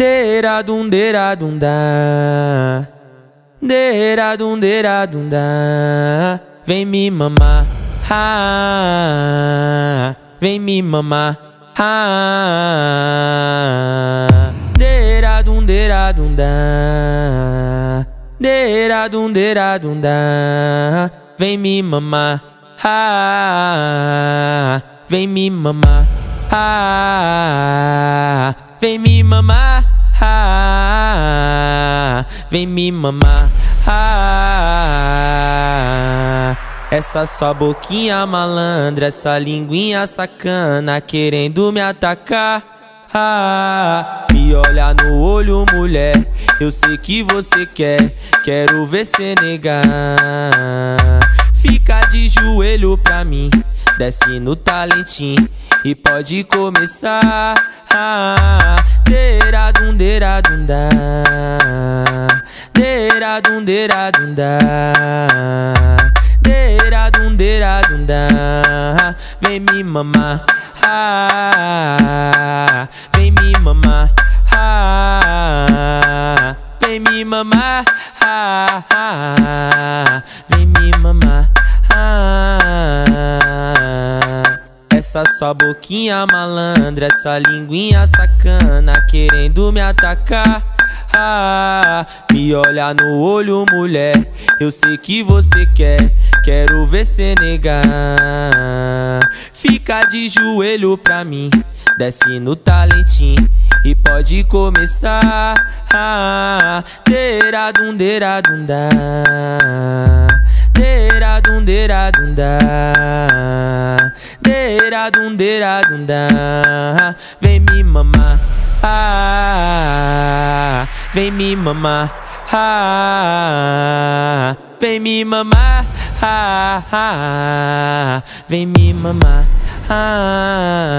Deira dum deira dum da. Deira dum deira dum da. Vem me mamar. Ha. Vem me mamar. Ha. Deira dum deira dum da. Deira dum deira dum da. Vem me mamar. Ha. Vem me mamar. Ha. Vem me mamar. Ha. Essa sua boquinha malandra, essa linguinha sacana, querendo me atacar. Ah, me olha no olho, mulher. Eu sei que você quer, quero ver cê negar. Fica de joelho pra mim, desce no talentinho e pode começar. Ah, deira dum dum da. Deira dum deira dum da. Deira dum deira dum da. Vem me mamar. Ah, vem me mamar. Ah, vem me mamar. Ah, vem me mamar. Essa sua boquinha malandra, essa linguinha sacana, querendo me atacar. Ah, me olha no olho, mulher. Eu sei que você quer, quero ver cê negar. Fica de joelho pra mim, desce no talentinho e pode começar. Ah, deira dum deira dum da. Deira dum deira dum da. Deira dum deira dum da. Vem me mamar. Ah, vem me mamar. Ah, vem me mamar. Ah, ah, vem me mamar. Ah.